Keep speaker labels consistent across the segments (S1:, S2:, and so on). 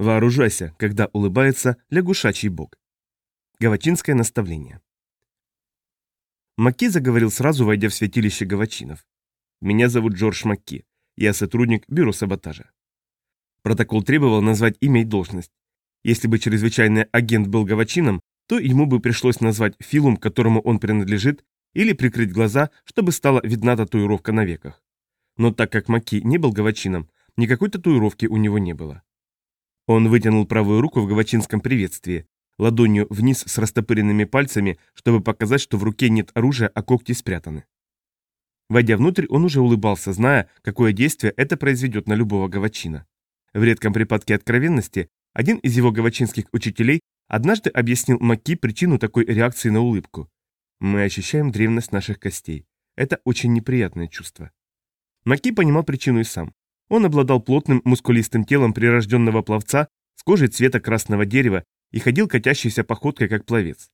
S1: Вооружайся, когда улыбается лягушачий бог. Гавачинское наставление. Макки заговорил сразу, войдя в святилище Гавачинов. «Меня зовут Джордж Макки. Я сотрудник бюро саботажа». Протокол требовал назвать имя и должность. Если бы чрезвычайный агент был Гавачином, то ему бы пришлось назвать филум, которому он принадлежит, или прикрыть глаза, чтобы стала видна татуировка на веках. Но так как Маки не был гавачином, никакой татуировки у него не было. Он вытянул правую руку в гавачинском приветствии, ладонью вниз с растопыренными пальцами, чтобы показать, что в руке нет оружия, а когти спрятаны. Войдя внутрь, он уже улыбался, зная, какое действие это произведет на любого гавачина. В редком припадке откровенности один из его гавачинских учителей однажды объяснил Маки причину такой реакции на улыбку. Мы ощущаем древность наших костей. Это очень неприятное чувство. Маки понимал причину и сам. Он обладал плотным, мускулистым телом прирожденного пловца с кожей цвета красного дерева и ходил катящейся походкой, как пловец.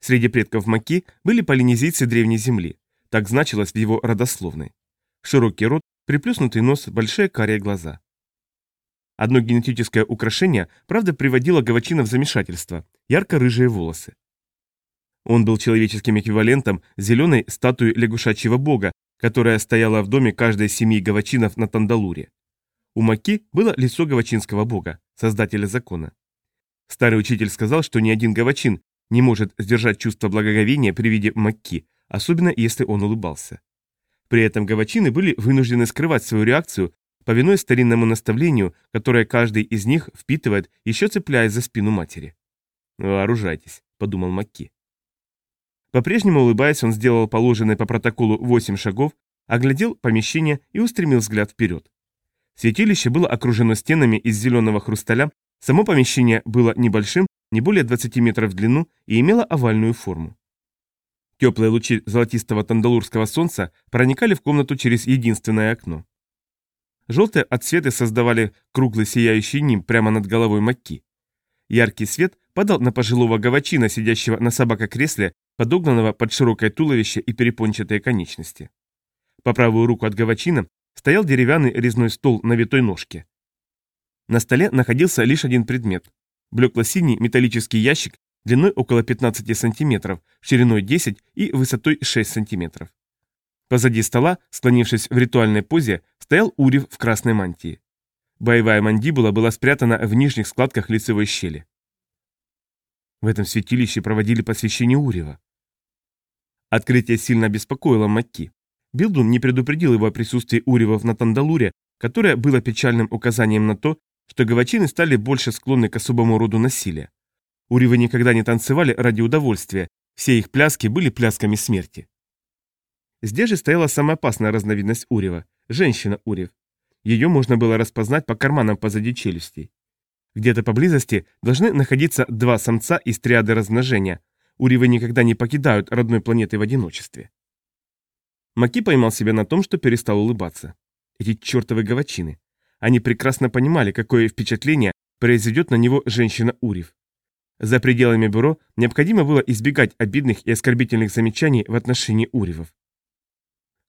S1: Среди предков Маки были полинезийцы Древней Земли. Так значилось в его родословной. Широкий рот, приплюснутый нос, большие карие глаза. Одно генетическое украшение, правда, приводило Гавачина в замешательство – ярко-рыжие волосы. Он был человеческим эквивалентом зеленой статуи лягушачьего бога, которая стояла в доме каждой семьи гавачинов на Тандалуре. У Маки было лицо гавачинского бога, создателя закона. Старый учитель сказал, что ни один гавачин не может сдержать чувство благоговения при виде Макки, особенно если он улыбался. При этом гавачины были вынуждены скрывать свою реакцию, повинуясь старинному наставлению, которое каждый из них впитывает, еще цепляясь за спину матери. «Вооружайтесь», — подумал Макки. По-прежнему улыбаясь, он сделал положенные по протоколу 8 шагов, оглядел помещение и устремил взгляд вперед. Святилище было окружено стенами из зеленого хрусталя, само помещение было небольшим, не более 20 метров в длину и имело овальную форму. Теплые лучи золотистого тандалурского солнца проникали в комнату через единственное окно. Желтые отсветы создавали круглый сияющий ним прямо над головой Макки. Яркий свет падал на пожилого гавачина, сидящего на собакокресле подогнанного под широкое туловище и перепончатые конечности. По правую руку от гавачина стоял деревянный резной стол на витой ножке. На столе находился лишь один предмет – блекло-синий металлический ящик длиной около 15 сантиметров, шириной 10 и высотой 6 сантиметров. Позади стола, склонившись в ритуальной позе, стоял Урив в красной мантии. Боевая мандибула была спрятана в нижних складках лицевой щели. В этом святилище проводили посвящение Урева. Открытие сильно обеспокоило Макки. Билдун не предупредил его о присутствии Уревов на Тандалуре, которое было печальным указанием на то, что гавачины стали больше склонны к особому роду насилия. Уривы никогда не танцевали ради удовольствия, все их пляски были плясками смерти. Здесь же стояла самая опасная разновидность Урева – женщина-Урев. Ее можно было распознать по карманам позади челюстей. Где-то поблизости должны находиться два самца из триады размножения. Уривы никогда не покидают родной планеты в одиночестве. Маки поймал себя на том, что перестал улыбаться. Эти чертовы гавачины. Они прекрасно понимали, какое впечатление произведет на него женщина-урив. За пределами бюро необходимо было избегать обидных и оскорбительных замечаний в отношении уривов.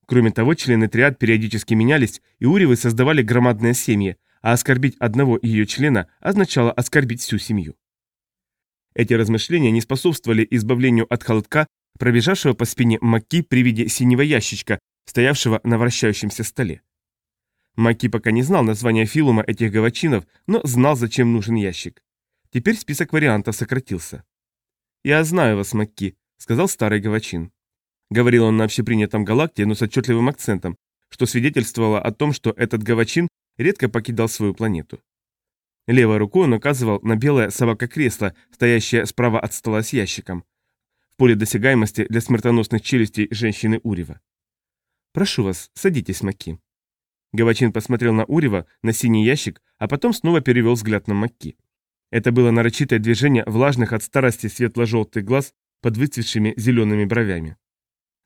S1: Кроме того, члены триад периодически менялись, и уривы создавали громадные семьи, а оскорбить одного ее члена означало оскорбить всю семью. Эти размышления не способствовали избавлению от холодка, пробежавшего по спине Маки при виде синего ящичка, стоявшего на вращающемся столе. Маки пока не знал названия филума этих гавачинов, но знал, зачем нужен ящик. Теперь список вариантов сократился. «Я знаю вас, Макки», — сказал старый гавачин. Говорил он на общепринятом галакте, но с отчетливым акцентом, что свидетельствовало о том, что этот гавачин редко покидал свою планету. Левой рукой он указывал на белое собака-кресло, стоящее справа от стола с ящиком, в поле досягаемости для смертоносных челюстей женщины Урева. «Прошу вас, садитесь, Маки». Гавачин посмотрел на Урева, на синий ящик, а потом снова перевел взгляд на Маки. Это было нарочитое движение влажных от старости светло-желтых глаз под выцветшими зелеными бровями.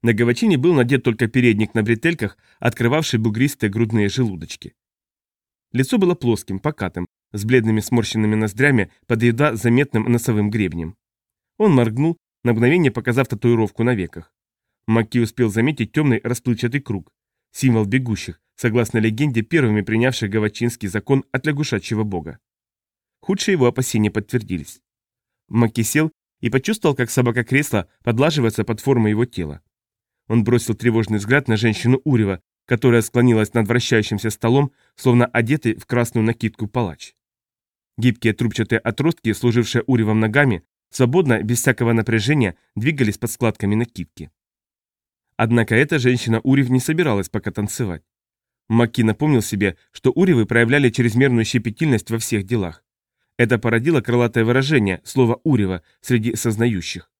S1: На Гавачине был надет только передник на бретельках, открывавший бугристые грудные желудочки. Лицо было плоским, покатым, с бледными сморщенными ноздрями под едва заметным носовым гребнем. Он моргнул, на мгновение показав татуировку на веках. Макки успел заметить темный расплывчатый круг, символ бегущих, согласно легенде, первыми принявших гавачинский закон от лягушачьего бога. худшие его опасения подтвердились. Маки сел и почувствовал, как собака кресла подлаживается под формой его тела. Он бросил тревожный взгляд на женщину Урева, которая склонилась над вращающимся столом, словно одетый в красную накидку палач. Гибкие трубчатые отростки, служившие Уревом ногами, свободно, без всякого напряжения, двигались под складками накидки. Однако эта женщина Урев не собиралась пока танцевать. Макки напомнил себе, что Уревы проявляли чрезмерную щепетильность во всех делах. Это породило крылатое выражение, слово «урева» среди сознающих.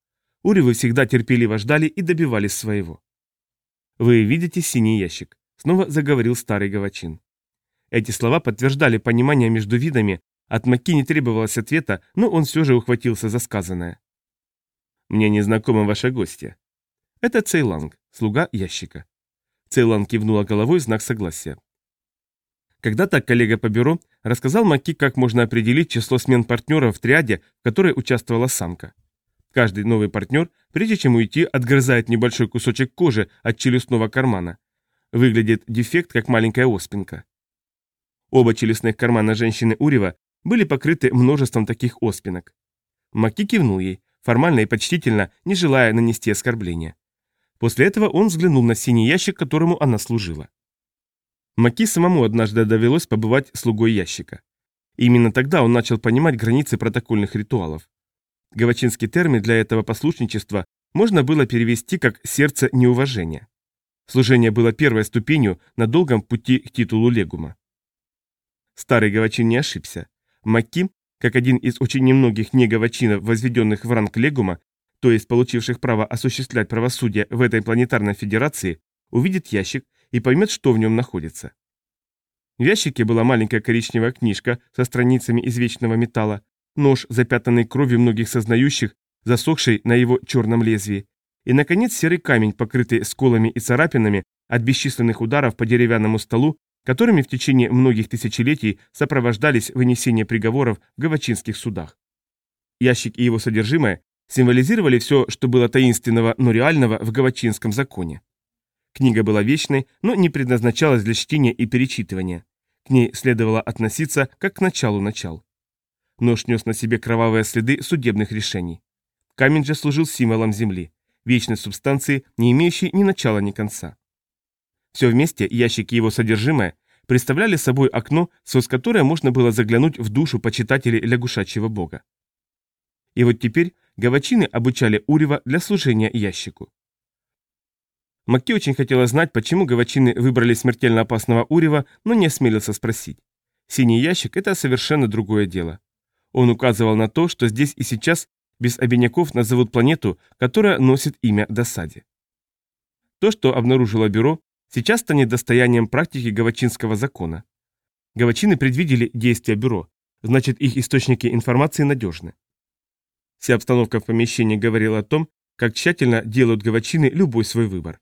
S1: Уревы всегда терпеливо ждали и добивались своего. «Вы видите синий ящик?» — снова заговорил старый Гавачин. Эти слова подтверждали понимание между видами, от Макки не требовалось ответа, но он все же ухватился за сказанное. «Мне не знакомы ваши гости». «Это Цейланг, слуга ящика». Цейланг кивнула головой в знак согласия. Когда-то коллега по бюро рассказал Макки, как можно определить число смен партнеров в триаде, в которой участвовала самка. Каждый новый партнер, прежде чем уйти, отгрызает небольшой кусочек кожи от челюстного кармана. Выглядит дефект, как маленькая оспинка. Оба челюстных кармана женщины Урева были покрыты множеством таких оспинок. Маки кивнул ей, формально и почтительно, не желая нанести оскорбления. После этого он взглянул на синий ящик, которому она служила. Маки самому однажды довелось побывать слугой ящика. И именно тогда он начал понимать границы протокольных ритуалов. Гавачинский термин для этого послушничества можно было перевести как «сердце неуважения». Служение было первой ступенью на долгом пути к титулу легума. Старый Гавачин не ошибся. Маки, как один из очень немногих негавачинов, возведенных в ранг легума, то есть получивших право осуществлять правосудие в этой планетарной федерации, увидит ящик и поймет, что в нем находится. В ящике была маленькая коричневая книжка со страницами из вечного металла, нож, запятнанный кровью многих сознающих, засохший на его черном лезвии, и, наконец, серый камень, покрытый сколами и царапинами от бесчисленных ударов по деревянному столу, которыми в течение многих тысячелетий сопровождались вынесение приговоров в гавачинских судах. Ящик и его содержимое символизировали все, что было таинственного, но реального в гавачинском законе. Книга была вечной, но не предназначалась для чтения и перечитывания. К ней следовало относиться как к началу начал. Нож нес на себе кровавые следы судебных решений. Камень же служил символом земли, вечной субстанции, не имеющей ни начала, ни конца. Все вместе, ящик и его содержимое, представляли собой окно, сквозь которое можно было заглянуть в душу почитателей лягушачьего бога. И вот теперь гавачины обучали Урева для служения ящику. Макки очень хотела знать, почему гавачины выбрали смертельно опасного Урева, но не осмелился спросить. Синий ящик – это совершенно другое дело. Он указывал на то, что здесь и сейчас без обиняков назовут планету, которая носит имя Досаде. То, что обнаружило бюро, сейчас станет достоянием практики гавачинского закона. Гавачины предвидели действия бюро, значит их источники информации надежны. Вся обстановка в помещении говорила о том, как тщательно делают гавачины любой свой выбор.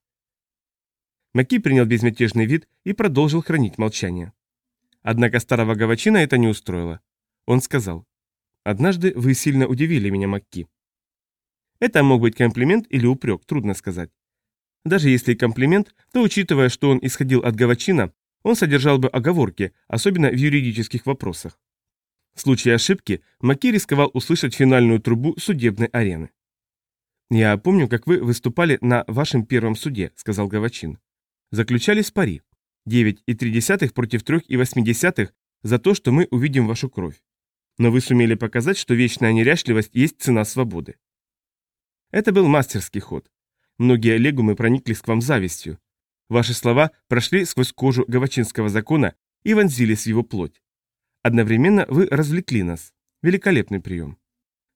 S1: Маки принял безмятежный вид и продолжил хранить молчание. Однако старого гавачина это не устроило. Он сказал, «Однажды вы сильно удивили меня, Макки». Это мог быть комплимент или упрек, трудно сказать. Даже если комплимент, то учитывая, что он исходил от гавачина, он содержал бы оговорки, особенно в юридических вопросах. В случае ошибки Маки рисковал услышать финальную трубу судебной арены. «Я помню, как вы выступали на вашем первом суде», — сказал Гавачин заключались пари 9,3 против 3,8 за то, что мы увидим вашу кровь. Но вы сумели показать, что вечная неряшливость есть цена свободы. Это был мастерский ход. Многие легумы прониклись к вам завистью. Ваши слова прошли сквозь кожу Гавачинского закона и вонзились в его плоть. Одновременно вы развлекли нас. Великолепный прием.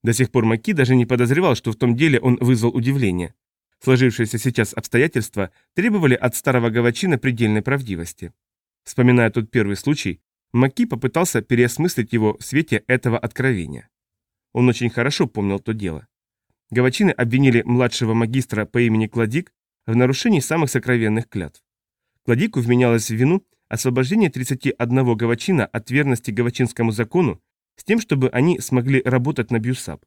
S1: До сих пор Маки даже не подозревал, что в том деле он вызвал удивление. Сложившиеся сейчас обстоятельства требовали от старого гавачина предельной правдивости. Вспоминая тот первый случай, Макки попытался переосмыслить его в свете этого откровения. Он очень хорошо помнил то дело. Говачины обвинили младшего магистра по имени Кладик в нарушении самых сокровенных клятв. Кладику вменялось в вину освобождение 31 говачина от верности говачинскому закону с тем, чтобы они смогли работать на БюСаб.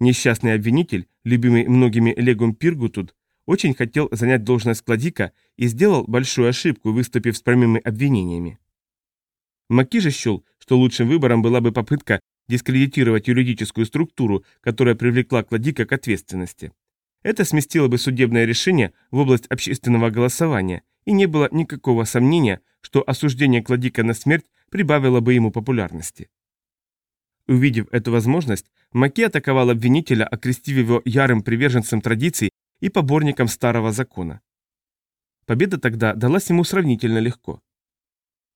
S1: Несчастный обвинитель, любимый многими Легум Пиргутуд, очень хотел занять должность Кладика и сделал большую ошибку, выступив с прямыми обвинениями. Маки же счел, что лучшим выбором была бы попытка дискредитировать юридическую структуру, которая привлекла Кладика к ответственности. Это сместило бы судебное решение в область общественного голосования, и не было никакого сомнения, что осуждение Кладика на смерть прибавило бы ему популярности. Увидев эту возможность, Маки атаковал обвинителя, окрестив его ярым приверженцем традиций и поборником старого закона. Победа тогда далась ему сравнительно легко.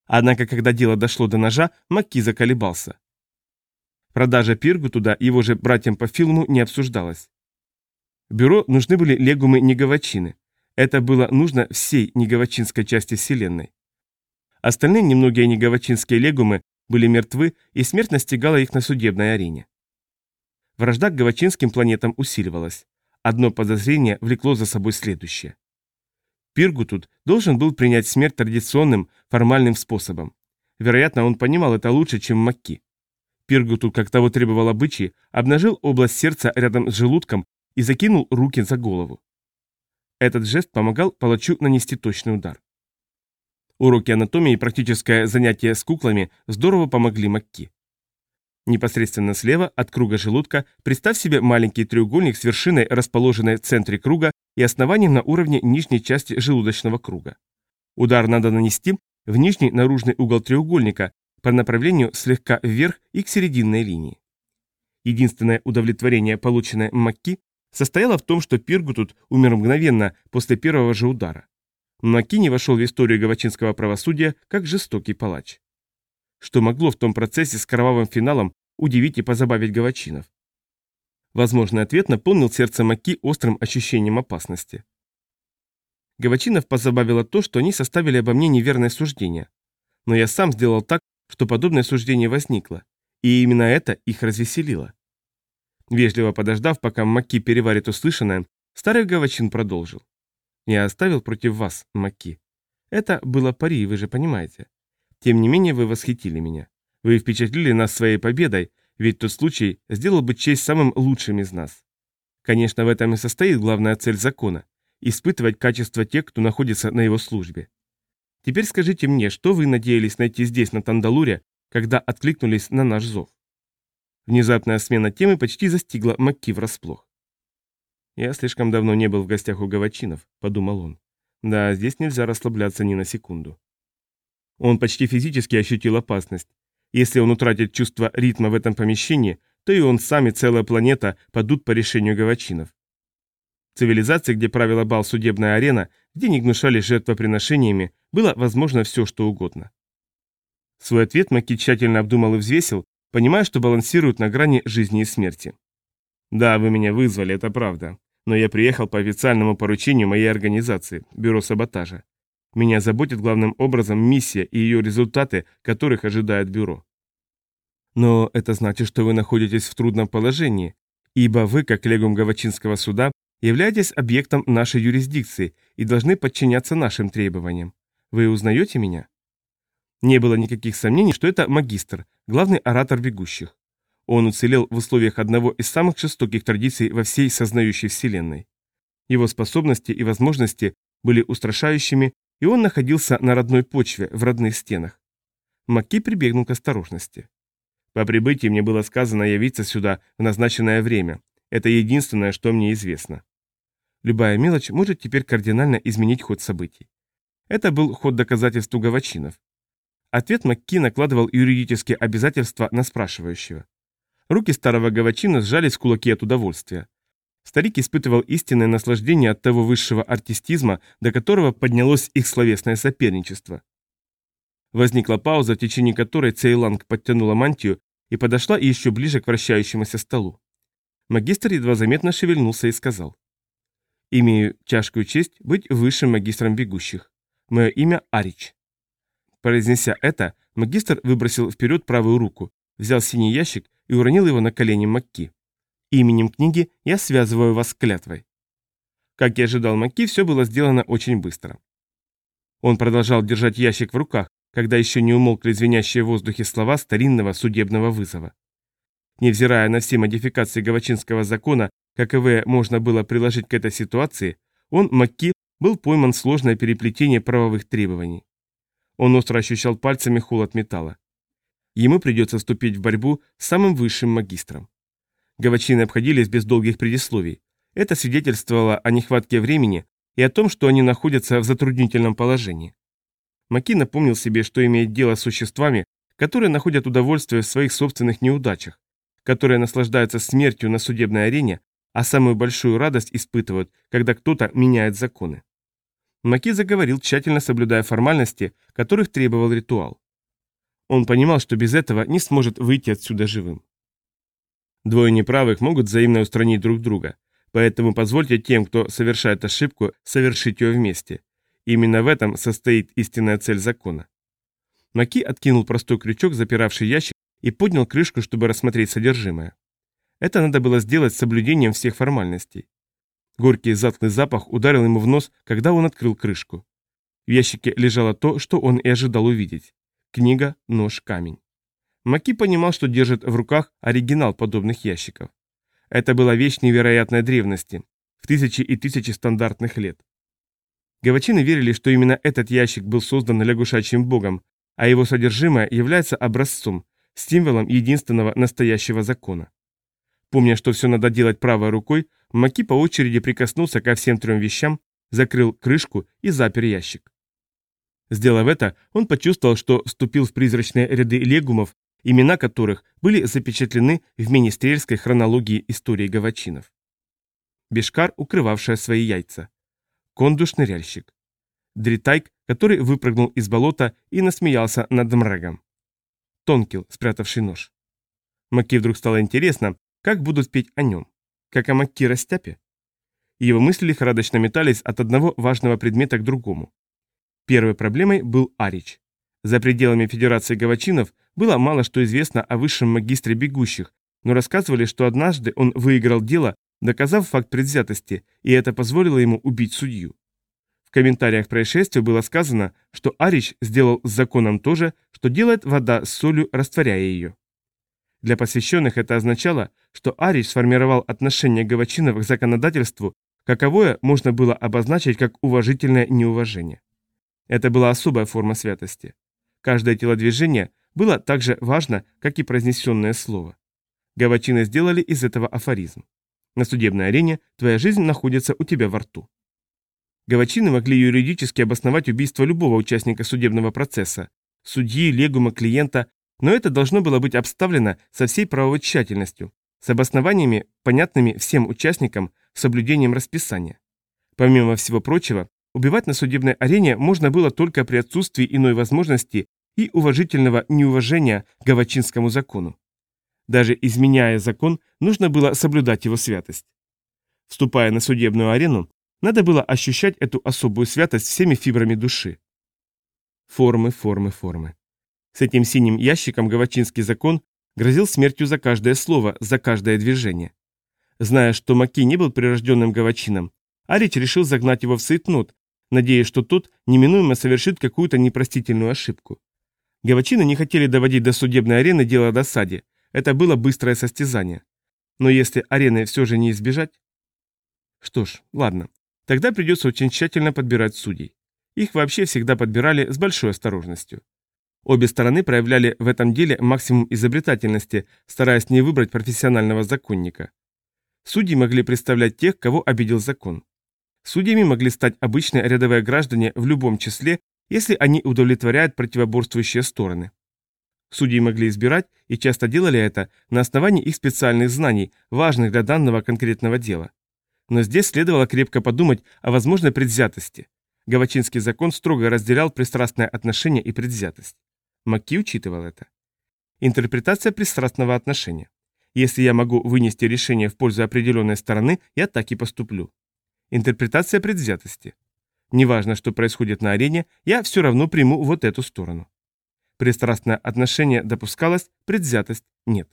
S1: Однако, когда дело дошло до ножа, Маки заколебался. Продажа Пиргу туда его же братьям по фильму не обсуждалась. Бюро нужны были легумы-неговачины. Это было нужно всей неговачинской части Вселенной. Остальные немногие неговачинские легумы были мертвы, и смерть настигала их на судебной арене. Вражда к гавачинским планетам усиливалась. Одно подозрение влекло за собой следующее. Пиргутут должен был принять смерть традиционным, формальным способом. Вероятно, он понимал это лучше, чем Макки. Пиргутут, как того требовал обычай, обнажил область сердца рядом с желудком и закинул руки за голову. Этот жест помогал палачу нанести точный удар. Уроки анатомии и практическое занятие с куклами здорово помогли Макки. Непосредственно слева от круга желудка представь себе маленький треугольник с вершиной, расположенной в центре круга и основанием на уровне нижней части желудочного круга. Удар надо нанести в нижний наружный угол треугольника по направлению слегка вверх и к серединной линии. Единственное удовлетворение, полученное Макки, состояло в том, что Пиргутут умер мгновенно после первого же удара. Макки не вошел в историю гавачинского правосудия как жестокий палач что могло в том процессе с кровавым финалом удивить и позабавить гавачинов. Возможный ответ наполнил сердце Маки острым ощущением опасности. Гавачинов позабавило то, что они составили обо мне неверное суждение. Но я сам сделал так, что подобное суждение возникло, и именно это их развеселило. Вежливо подождав, пока Маки переварит услышанное, старый Гавачин продолжил. «Я оставил против вас, Маки. Это было пари, вы же понимаете. Тем не менее вы восхитили меня. Вы впечатлили нас своей победой, ведь тот случай сделал бы честь самым лучшим из нас. Конечно, в этом и состоит главная цель закона – испытывать качество тех, кто находится на его службе. Теперь скажите мне, что вы надеялись найти здесь, на Тандалуре, когда откликнулись на наш зов? Внезапная смена темы почти застигла Макки врасплох. «Я слишком давно не был в гостях у Гавачинов», — подумал он. «Да, здесь нельзя расслабляться ни на секунду». Он почти физически ощутил опасность. Если он утратит чувство ритма в этом помещении, то и он сам и целая планета падут по решению гавачинов. Цивилизации, где правила бал судебная арена, где не гнушали жертвоприношениями, было возможно все, что угодно. Свой ответ Маки тщательно обдумал и взвесил, понимая, что балансирует на грани жизни и смерти. «Да, вы меня вызвали, это правда. Но я приехал по официальному поручению моей организации, Бюро саботажа. Меня заботит главным образом миссия и ее результаты, которых ожидает бюро. Но это значит, что вы находитесь в трудном положении, ибо вы, как легум Гавачинского суда, являетесь объектом нашей юрисдикции и должны подчиняться нашим требованиям. Вы узнаете меня? Не было никаких сомнений, что это магистр, главный оратор бегущих. Он уцелел в условиях одного из самых жестоких традиций во всей сознающей вселенной. Его способности и возможности были устрашающими и он находился на родной почве, в родных стенах. Макки прибегнул к осторожности. По прибытии мне было сказано явиться сюда в назначенное время. Это единственное, что мне известно. Любая мелочь может теперь кардинально изменить ход событий. Это был ход доказательств Гавачинов. Ответ Макки накладывал юридические обязательства на спрашивающего. Руки старого Гавачина сжались в кулаки от удовольствия. Старик испытывал истинное наслаждение от того высшего артистизма, до которого поднялось их словесное соперничество. Возникла пауза, в течение которой Цейланг подтянула мантию и подошла еще ближе к вращающемуся столу. Магистр едва заметно шевельнулся и сказал. «Имею тяжкую честь быть высшим магистром бегущих. Мое имя Арич». Произнеся это, магистр выбросил вперед правую руку, взял синий ящик и уронил его на колени Макки. Именем книги я связываю вас с клятвой. Как и ожидал Маки, все было сделано очень быстро. Он продолжал держать ящик в руках, когда еще не умолкли звенящие в воздухе слова старинного судебного вызова. Невзирая на все модификации Гавачинского закона, каковые можно было приложить к этой ситуации, он, Макки, был пойман в сложное переплетение правовых требований. Он остро ощущал пальцами холод металла. ему придется вступить в борьбу с самым высшим магистром. Гавачины обходились без долгих предисловий. Это свидетельствовало о нехватке времени и о том, что они находятся в затруднительном положении. Маки напомнил себе, что имеет дело с существами, которые находят удовольствие в своих собственных неудачах, которые наслаждаются смертью на судебной арене, а самую большую радость испытывают, когда кто-то меняет законы. Маки заговорил, тщательно соблюдая формальности, которых требовал ритуал. Он понимал, что без этого не сможет выйти отсюда живым. Двое неправых могут взаимно устранить друг друга, поэтому позвольте тем, кто совершает ошибку, совершить ее вместе. Именно в этом состоит истинная цель закона. Маки откинул простой крючок, запиравший ящик, и поднял крышку, чтобы рассмотреть содержимое. Это надо было сделать с соблюдением всех формальностей. Горький затхлый запах ударил ему в нос, когда он открыл крышку. В ящике лежало то, что он и ожидал увидеть. Книга, нож, камень. Маки понимал, что держит в руках оригинал подобных ящиков. Это была вещь невероятной древности, в тысячи и тысячи стандартных лет. Гавачины верили, что именно этот ящик был создан лягушачьим богом, а его содержимое является образцом, символом единственного настоящего закона. Помня, что все надо делать правой рукой, Маки по очереди прикоснулся ко всем трем вещам, закрыл крышку и запер ящик. Сделав это, он почувствовал, что вступил в призрачные ряды легумов, имена которых были запечатлены в министерской хронологии истории гавачинов. Бешкар, укрывавшая свои яйца. Кондуш-ныряльщик. Дритайк, который выпрыгнул из болота и насмеялся над мрагом. Тонкил, спрятавший нож. Маки вдруг стало интересно, как будут петь о нем. Как о Макки Растяпе. Его мысли лихорадочно метались от одного важного предмета к другому. Первой проблемой был Арич. За пределами Федерации Гавачинов было мало что известно о высшем магистре бегущих, но рассказывали, что однажды он выиграл дело, доказав факт предвзятости, и это позволило ему убить судью. В комментариях происшествия было сказано, что Арич сделал с законом то же, что делает вода с солью, растворяя ее. Для посвященных это означало, что Арич сформировал отношение Гавачинов к законодательству, каковое можно было обозначить как уважительное неуважение. Это была особая форма святости. Каждое телодвижение было так же важно, как и произнесенное слово. Гавачины сделали из этого афоризм. На судебной арене твоя жизнь находится у тебя во рту. Гавачины могли юридически обосновать убийство любого участника судебного процесса, судьи, легума, клиента, но это должно было быть обставлено со всей правовой тщательностью, с обоснованиями, понятными всем участникам, соблюдением расписания. Помимо всего прочего, убивать на судебной арене можно было только при отсутствии иной возможности и уважительного неуважения к гавачинскому закону. Даже изменяя закон, нужно было соблюдать его святость. Вступая на судебную арену, надо было ощущать эту особую святость всеми фибрами души. Формы, формы, формы. С этим синим ящиком гавачинский закон грозил смертью за каждое слово, за каждое движение. Зная, что Маки не был прирожденным гавачином, Арич решил загнать его в сейтнот, надеясь, что тот неминуемо совершит какую-то непростительную ошибку. Гавачины не хотели доводить до судебной арены дело о досаде, это было быстрое состязание. Но если арены все же не избежать... Что ж, ладно, тогда придется очень тщательно подбирать судей. Их вообще всегда подбирали с большой осторожностью. Обе стороны проявляли в этом деле максимум изобретательности, стараясь не выбрать профессионального законника. Судьи могли представлять тех, кого обидел закон. Судьями могли стать обычные рядовые граждане в любом числе, если они удовлетворяют противоборствующие стороны. Судьи могли избирать, и часто делали это, на основании их специальных знаний, важных для данного конкретного дела. Но здесь следовало крепко подумать о возможной предвзятости. Гавачинский закон строго разделял пристрастное отношение и предвзятость. Макки учитывал это. Интерпретация пристрастного отношения. Если я могу вынести решение в пользу определенной стороны, я так и поступлю. Интерпретация предвзятости. Неважно, что происходит на арене, я все равно приму вот эту сторону. Пристрастное отношение допускалось, предвзятость нет.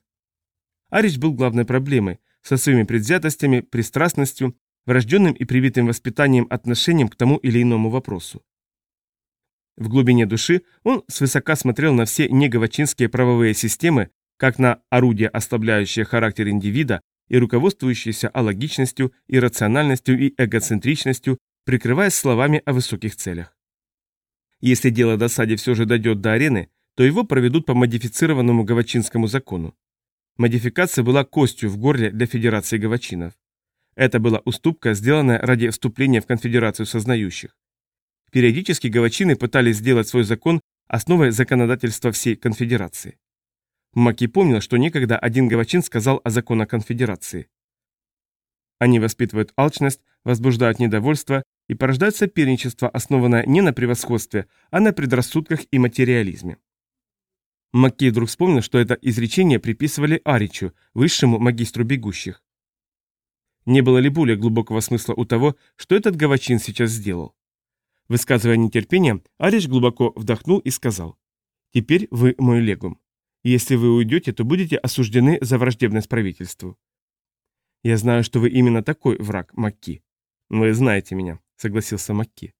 S1: Арич был главной проблемой, со своими предвзятостями, пристрастностью, врожденным и привитым воспитанием отношением к тому или иному вопросу. В глубине души он свысока смотрел на все неговачинские правовые системы, как на орудия, ослабляющие характер индивида и руководствующиеся алогичностью, иррациональностью и эгоцентричностью, прикрываясь словами о высоких целях. Если дело досаде все же дойдет до арены, то его проведут по модифицированному гавачинскому закону. Модификация была костью в горле для Федерации гавачинов. Это была уступка, сделанная ради вступления в конфедерацию сознающих. Периодически гавачины пытались сделать свой закон основой законодательства всей конфедерации. Маки помнил, что некогда один гавачин сказал о законах конфедерации. Они воспитывают алчность, возбуждают недовольство и порождают соперничество, основанное не на превосходстве, а на предрассудках и материализме. Маккей вдруг вспомнил, что это изречение приписывали Аричу, высшему магистру бегущих. Не было ли более глубокого смысла у того, что этот гавачин сейчас сделал? Высказывая нетерпение, Арич глубоко вдохнул и сказал, «Теперь вы мой легум. Если вы уйдете, то будете осуждены за враждебность правительству. Я знаю, что вы именно такой враг, Макки. Вы знаете меня, согласился Макки.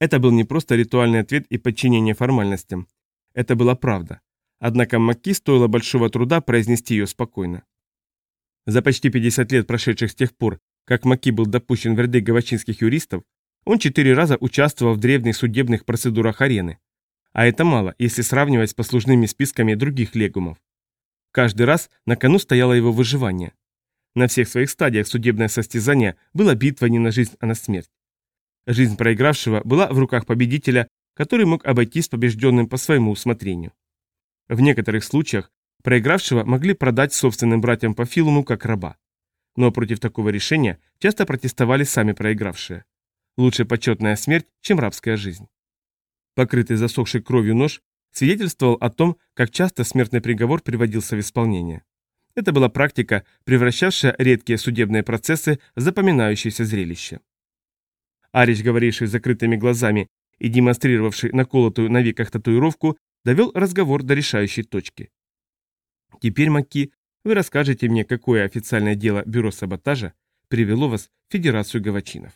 S1: Это был не просто ритуальный ответ и подчинение формальностям. Это была правда. Однако Макки стоило большого труда произнести ее спокойно. За почти 50 лет, прошедших с тех пор, как Макки был допущен в ряды гавачинских юристов, он четыре раза участвовал в древних судебных процедурах арены. А это мало, если сравнивать с послужными списками других легумов. Каждый раз на кону стояло его выживание. На всех своих стадиях судебное состязание было битва не на жизнь, а на смерть. Жизнь проигравшего была в руках победителя, который мог обойтись побежденным по своему усмотрению. В некоторых случаях проигравшего могли продать собственным братьям по филуму как раба. Но против такого решения часто протестовали сами проигравшие. Лучше почетная смерть, чем рабская жизнь. Покрытый засохшей кровью нож свидетельствовал о том, как часто смертный приговор приводился в исполнение. Это была практика, превращавшая редкие судебные процессы в запоминающееся зрелище. Арич, говоривший закрытыми глазами и демонстрировавший наколотую на веках татуировку, довел разговор до решающей точки. Теперь, Маки, вы расскажете мне, какое официальное дело Бюро саботажа привело вас в Федерацию Гавачинов.